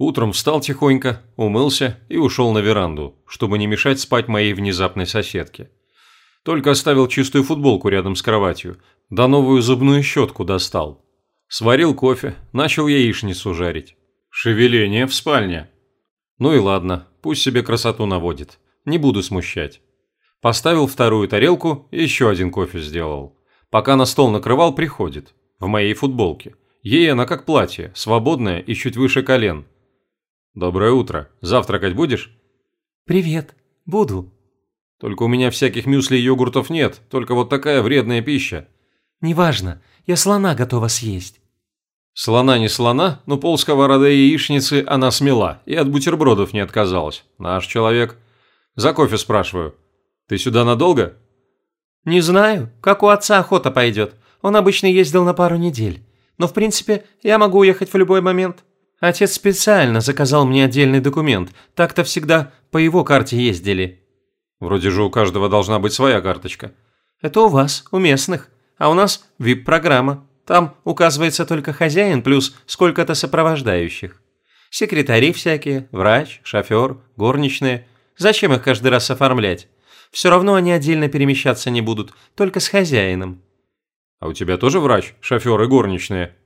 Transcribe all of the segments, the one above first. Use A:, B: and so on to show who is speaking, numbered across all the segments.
A: Утром встал тихонько, умылся и ушел на веранду, чтобы не мешать спать моей внезапной соседке. Только оставил чистую футболку рядом с кроватью, да новую зубную щетку достал. Сварил кофе, начал яичницу жарить. Шевеление в спальне. Ну и ладно, пусть себе красоту наводит. Не буду смущать. Поставил вторую тарелку и еще один кофе сделал. Пока на стол накрывал, приходит. В моей футболке. Ей она как платье, свободная и чуть выше колен. «Доброе утро. Завтракать будешь?»
B: «Привет. Буду».
A: «Только у меня всяких мюсли и йогуртов нет, только вот такая вредная пища».
B: «Неважно. Я слона готова съесть».
A: Слона не слона, но пол сковороды и яичницы она смела и от бутербродов не отказалась. Наш человек. За кофе спрашиваю. Ты сюда надолго?
B: Не знаю. Как у отца охота пойдет. Он обычно ездил на пару недель. Но, в принципе, я могу уехать в любой момент. Отец специально заказал мне отдельный документ. Так-то всегда по его карте ездили.
A: Вроде же у каждого должна быть своя карточка.
B: Это у вас, у местных. А у нас VIP-программа. Там указывается только хозяин плюс сколько-то сопровождающих. Секретари всякие, врач, шофер, горничные. Зачем их каждый раз оформлять? Все равно они отдельно перемещаться не будут, только с хозяином.
A: А у тебя тоже врач, шофер и горничные?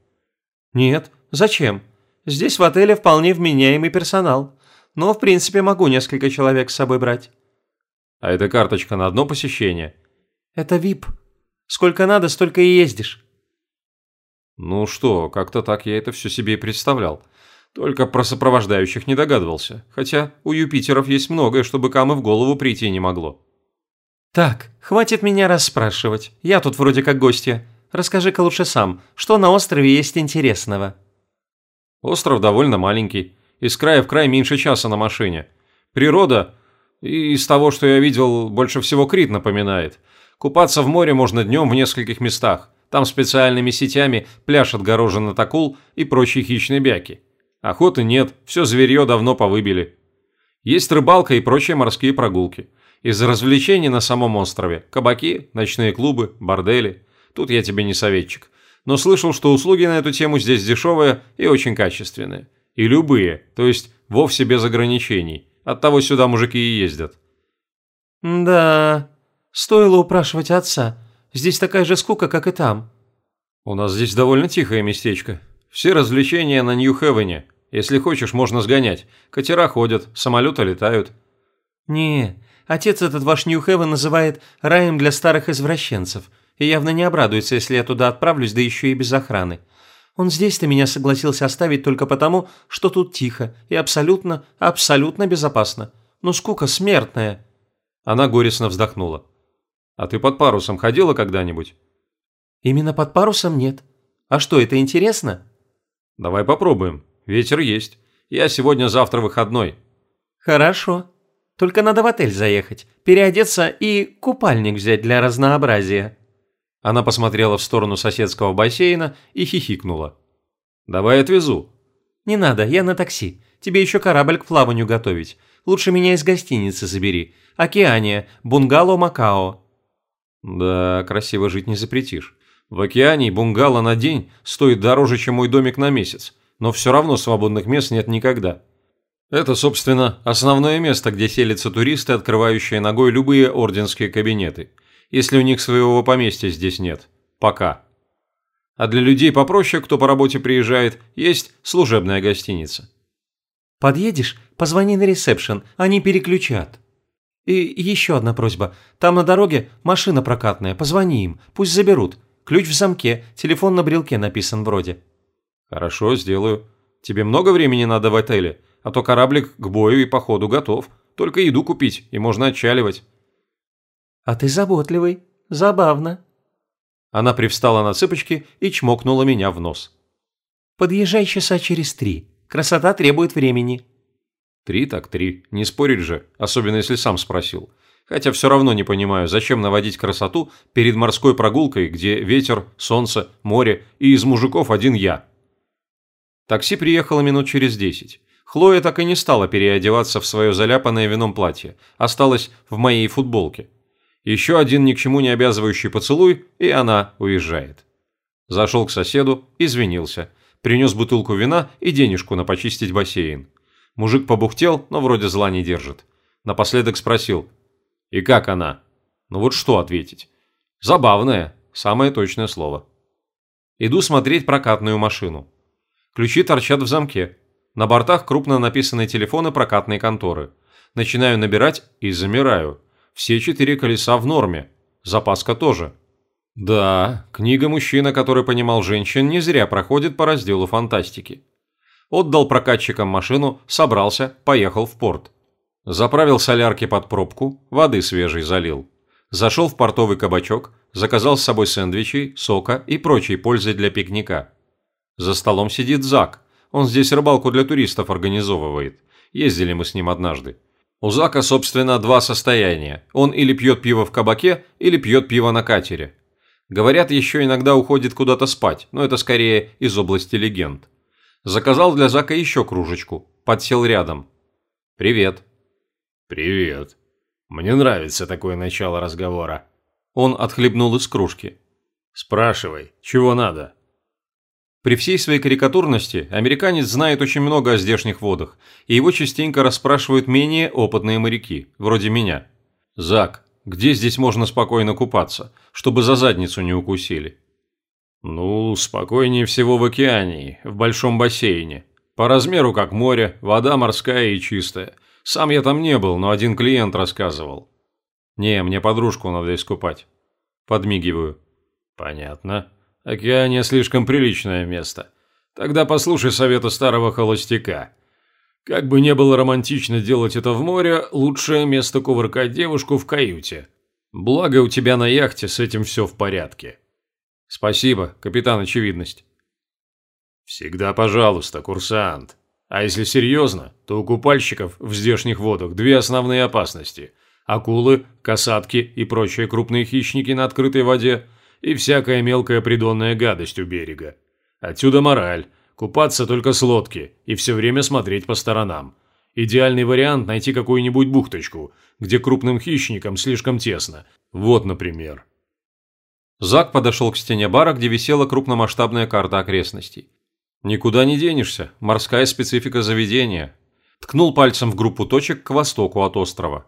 B: Нет, зачем? Здесь в отеле вполне вменяемый персонал. Но, в принципе, могу несколько человек с собой брать.
A: А эта карточка на одно посещение?
B: Это VIP. Сколько надо, столько и ездишь.
A: Ну что, как-то так я это все себе и представлял. Только про сопровождающих не догадывался. Хотя у Юпитеров есть многое, чтобы Кам и в голову прийти не могло.
B: Так, хватит меня расспрашивать. Я тут вроде как гостья. Расскажи-ка лучше сам, что на острове есть интересного?
A: Остров довольно маленький. Из края в край меньше часа на машине. Природа, из того, что я видел, больше всего Крит напоминает. Купаться в море можно днем в нескольких местах. Там специальными сетями пляж отгорожен от акул и прочие хищные бяки. Охоты нет, все зверье давно повыбили. Есть рыбалка и прочие морские прогулки. Из развлечений на самом острове – кабаки, ночные клубы, бордели. Тут я тебе не советчик. Но слышал, что услуги на эту тему здесь дешевые и очень качественные. И любые, то есть вовсе без ограничений. Оттого сюда мужики и ездят.
B: Да, стоило упрашивать отца. Здесь такая же скука, как и там».
A: «У нас здесь довольно тихое местечко. Все развлечения на Нью-Хевене. Если хочешь, можно сгонять. Катера ходят, самолеты летают».
B: «Не, отец этот ваш Нью-Хевен называет раем для старых извращенцев, и явно не обрадуется, если я туда отправлюсь, да еще и без охраны. Он здесь-то меня согласился оставить только потому, что тут тихо и абсолютно, абсолютно безопасно. Но скука смертная».
A: Она горестно вздохнула. А ты под парусом ходила когда-нибудь?
B: Именно под парусом нет. А что, это интересно?
A: Давай попробуем. Ветер есть. Я сегодня-завтра выходной.
B: Хорошо. Только надо в отель заехать, переодеться и купальник взять для разнообразия.
A: Она посмотрела в сторону соседского бассейна и хихикнула. «Давай отвезу».
B: «Не надо, я на такси. Тебе еще корабль к плаванию готовить. Лучше меня из гостиницы забери. Океания, бунгало Макао.
A: Да, красиво жить не запретишь. В океане бунгало на день стоит дороже, чем мой домик на месяц, но все равно свободных мест нет никогда. Это, собственно, основное место, где селятся туристы, открывающие ногой любые орденские кабинеты, если у них своего поместья здесь нет. Пока. А для людей попроще, кто по работе приезжает, есть служебная гостиница.
B: Подъедешь, позвони на ресепшн, они переключат. И еще одна просьба. Там на дороге машина прокатная, позвони им, пусть заберут. Ключ в замке, телефон на брелке написан вроде».
A: «Хорошо, сделаю. Тебе много времени надо в отеле, а то кораблик к бою и походу готов. Только еду купить, и можно отчаливать».
B: «А ты заботливый. Забавно».
A: Она привстала на цыпочки и чмокнула меня в нос.
B: «Подъезжай часа через три. Красота требует времени».
A: Три так три, не спорить же, особенно если сам спросил. Хотя все равно не понимаю, зачем наводить красоту перед морской прогулкой, где ветер, солнце, море и из мужиков один я. Такси приехало минут через десять. Хлоя так и не стала переодеваться в свое заляпанное вином платье, осталась в моей футболке. Еще один ни к чему не обязывающий поцелуй, и она уезжает. Зашел к соседу, извинился – принес бутылку вина и денежку на почистить бассейн. Мужик побухтел, но вроде зла не держит. Напоследок спросил. «И как она?» Ну вот что ответить? Забавная, самое точное слово. Иду смотреть прокатную машину. Ключи торчат в замке. На бортах крупно написаны телефоны прокатной конторы. Начинаю набирать и замираю. Все четыре колеса в норме. Запаска тоже. Да, книга «Мужчина, который понимал женщин» не зря проходит по разделу фантастики. Отдал прокатчикам машину, собрался, поехал в порт. Заправил солярки под пробку, воды свежей залил. Зашел в портовый кабачок, заказал с собой сэндвичи, сока и прочей пользы для пикника. За столом сидит Зак. Он здесь рыбалку для туристов организовывает. Ездили мы с ним однажды. У Зака, собственно, два состояния. Он или пьет пиво в кабаке, или пьет пиво на катере. Говорят, еще иногда уходит куда-то спать, но это скорее из области легенд. Заказал для Зака еще кружечку, подсел рядом. «Привет».
C: «Привет. Мне нравится такое начало разговора».
A: Он отхлебнул из кружки.
C: «Спрашивай, чего надо?»
A: При всей своей карикатурности американец знает очень много о здешних водах, и его частенько расспрашивают менее опытные моряки, вроде меня. «Зак, где здесь можно спокойно купаться, чтобы за задницу не укусили?»
C: «Ну, спокойнее всего в океане, в большом бассейне. По размеру как море, вода морская и чистая. Сам я там не был, но один клиент рассказывал».
A: «Не, мне подружку надо искупать». Подмигиваю.
C: «Понятно. Океания слишком приличное место. Тогда послушай совета старого холостяка. Как бы не было романтично делать это в море, лучшее место кувыркать девушку в каюте. Благо у тебя на яхте с этим все в порядке.
A: Спасибо, капитан Очевидность.
C: Всегда пожалуйста, курсант. А если серьезно, то у купальщиков в здешних водах две основные опасности – акулы, касатки и прочие крупные хищники на открытой воде – и всякая мелкая придонная гадость у берега. Отсюда мораль – купаться только с лодки и все время смотреть по сторонам. Идеальный вариант – найти какую-нибудь бухточку, где крупным хищникам слишком тесно. Вот, например.
A: Зак подошел к стене бара, где висела крупномасштабная карта окрестностей. «Никуда не денешься, морская специфика заведения». Ткнул пальцем в группу точек к востоку от острова.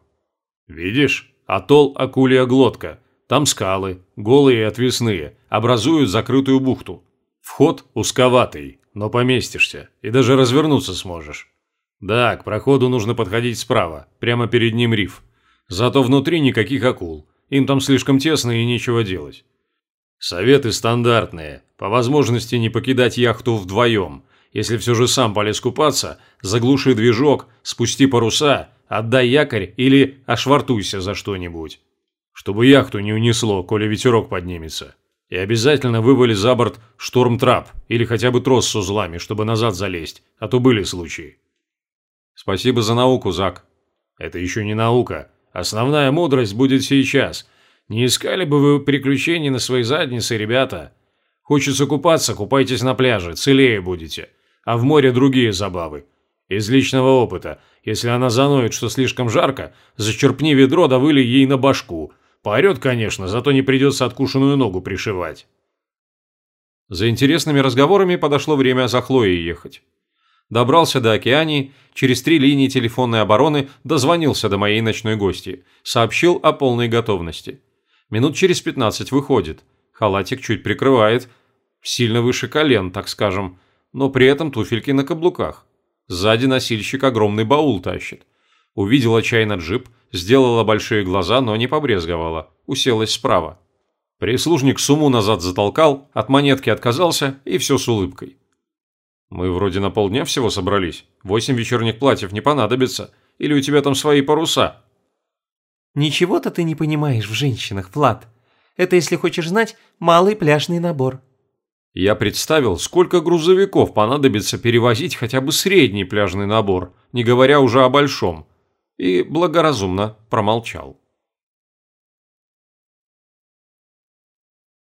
C: «Видишь? Атолл Акулия Глотка. Там скалы, голые и отвесные, образуют закрытую бухту. Вход узковатый, но поместишься, и даже развернуться сможешь. Да, к проходу нужно подходить справа, прямо перед ним риф. Зато внутри никаких акул, им там слишком тесно и нечего делать. Советы стандартные, по возможности не покидать яхту вдвоем. Если все же сам полез купаться, заглуши движок, спусти паруса, отдай якорь или ошвартуйся за что-нибудь чтобы яхту не унесло, коли ветерок поднимется. И обязательно вывали за борт штормтрап или хотя бы трос с узлами, чтобы назад залезть, а то были случаи.
A: Спасибо за науку, Зак.
C: Это еще не наука. Основная мудрость будет сейчас. Не искали бы вы приключений на своей заднице, ребята? Хочется купаться, купайтесь на пляже, целее будете. А в море другие забавы. Из личного опыта, если она заноет, что слишком жарко, зачерпни ведро да вылей ей на башку – Поорет, конечно, зато не придется откушенную ногу пришивать.
A: За интересными разговорами подошло время за Хлоей ехать. Добрался до Океании, через три линии телефонной обороны дозвонился до моей ночной гости, сообщил о полной готовности. Минут через 15 выходит, халатик чуть прикрывает, сильно выше колен, так скажем, но при этом туфельки на каблуках. Сзади носильщик огромный баул тащит. Увидела чайно джип, сделала большие глаза, но не побрезговала, уселась справа. Прислужник сумму назад затолкал, от монетки отказался и все с улыбкой. «Мы вроде на полдня всего собрались. Восемь вечерних платьев не понадобится. Или у тебя там свои паруса?»
B: «Ничего-то ты не понимаешь в женщинах, Влад. Это, если хочешь знать, малый пляжный набор».
A: Я представил, сколько грузовиков понадобится перевозить хотя бы средний пляжный набор, не говоря уже о большом и благоразумно промолчал.